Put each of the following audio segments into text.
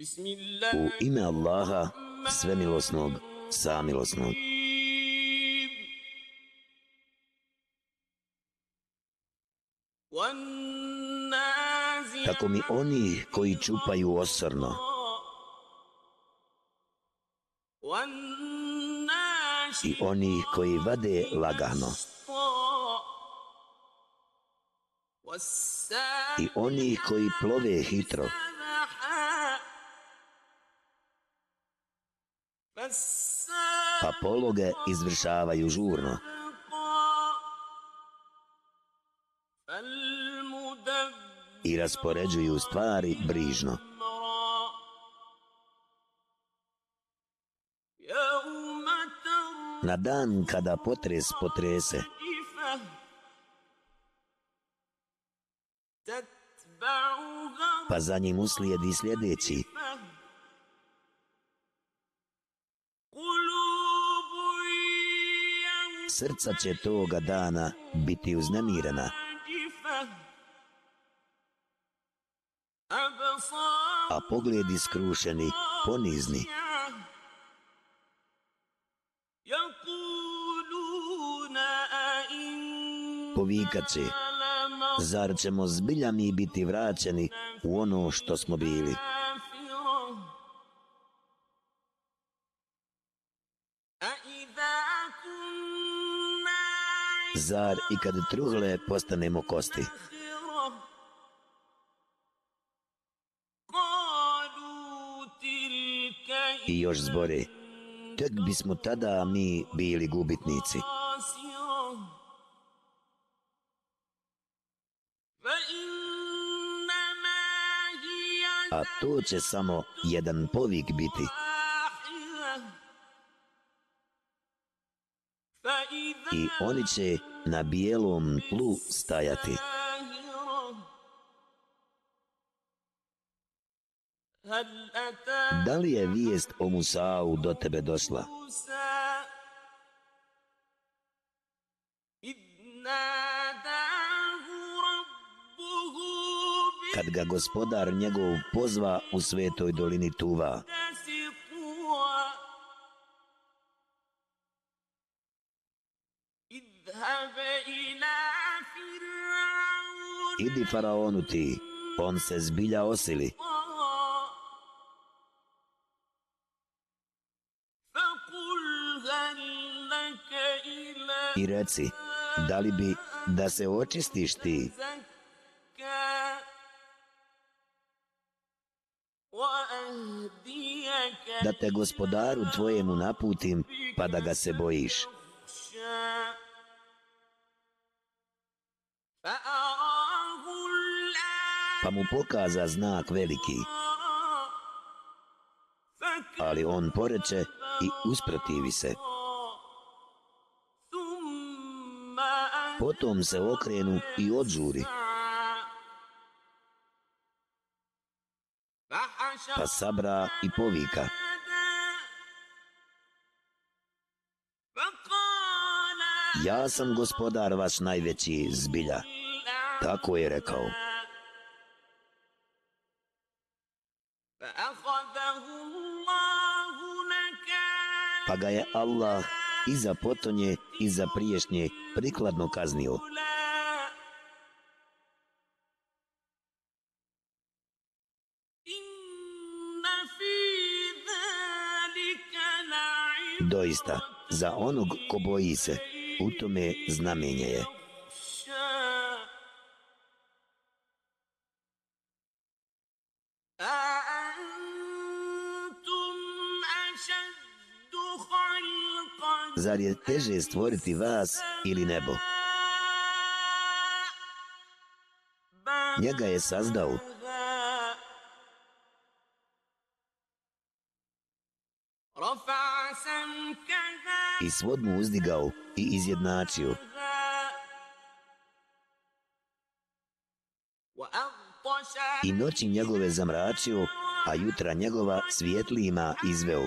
U ime Allaha, svemilosnog, samilosnog. Tako mi oni koji čupaju osorno, i oni koji vade lagano, i oni koji plove hitro, pa pologe izvršavaju žurno. I raspoređuju stvari brižno. Na dan kada potres potrese, pa za njim uslijedi sljedeći, srca će toga dana biti uznemirena. A pogledi skrušeni, ponizni. Povikat će, zar ćemo zbilja mi biti vraćeni u ono što smo bili? Zar i kad truhle postanemo kosti? I još zbori, tek bismo tada mi bili gubitnici. A to će samo jedan povik biti. I oni će na bijelom tlu stajati. Da li je vijest o Musa'u do tebe došla? Kad ga gospodar njegov pozva u svetoj dolini Tuva, Idi faraonu ti, on se zbilja osili. I reci, da li bi da se očistiš ti? Da te gospodaru tvojemu naputim, pa da ga se bojiš pa mu pokaza znak veliki. Ali on poreče i usprotivi se. Potom se okrenu i odžuri. Pa sabra i povika. Ja sam gospodar vaš najveći zbilja. Tako je rekao. Pa ga je Allah i za potonje i za priješnje prikladno kaznio. Doista, za onog ko boji se, u tome znamenje je. Zar je teže stvoriti vas ili nebo? Njega je sazdao. I svod mu uzdigao i izjednačio. I noći njegove zamračio, a jutra njegova svjetlijima izveo.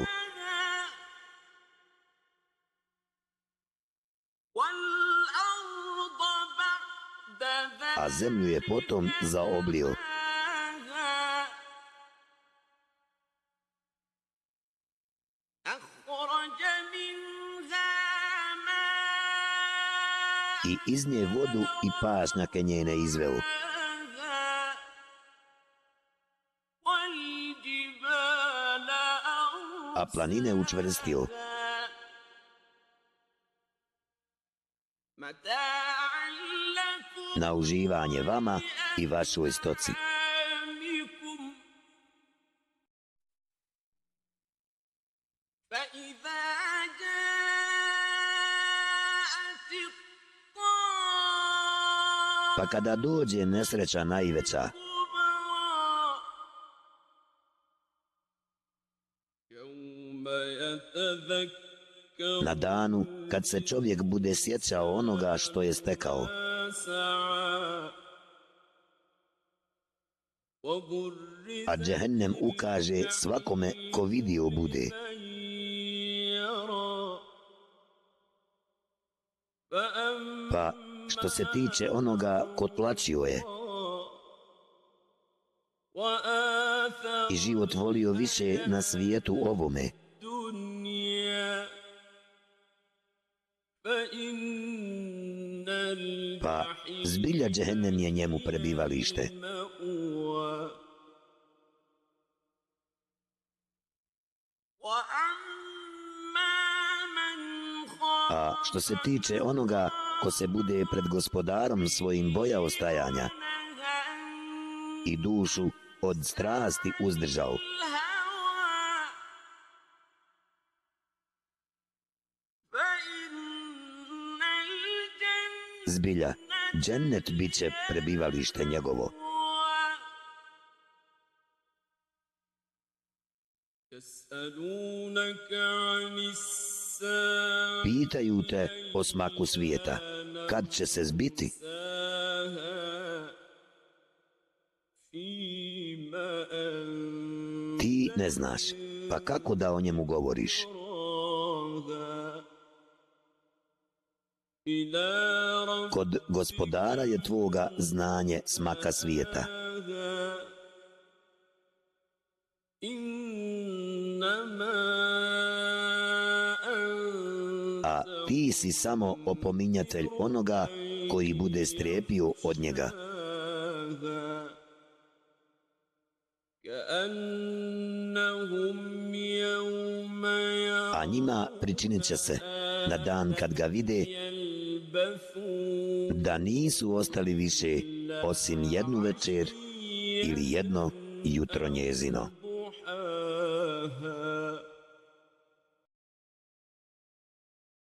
a zemlju je potom zaoblio. I iz nje vodu i pašnjake njene izveo. A planine učvrstio. Na uživanje vama i vašoj stoci. Pa kada dođe nesreća najveća, na danu kad se čovjek bude sjećao onoga što je stekao, a džehennem ukaže svakome ko vidio bude. Pa što se tiče onoga ko tlačio je i život volio više na svijetu ovome, pa zbilja džehennem je njemu prebivalište. A što se tiče onoga ko se bude pred gospodarom svojim boja ostajanja i dušu od strasti uzdržao. Zbilja, džennet bit će prebivalište njegovo. Pitaju te o smaku svijeta, kad će se zbiti? Ti ne znaš, pa kako da o njemu govoriš? Kod gospodara je tvoga znanje smaka svijeta. A ti si samo opominjatelj onoga koji bude strepio od njega. A njima pričinit će se na dan kad ga vide da nisu ostali više osim jednu večer ili jedno jutro njezino.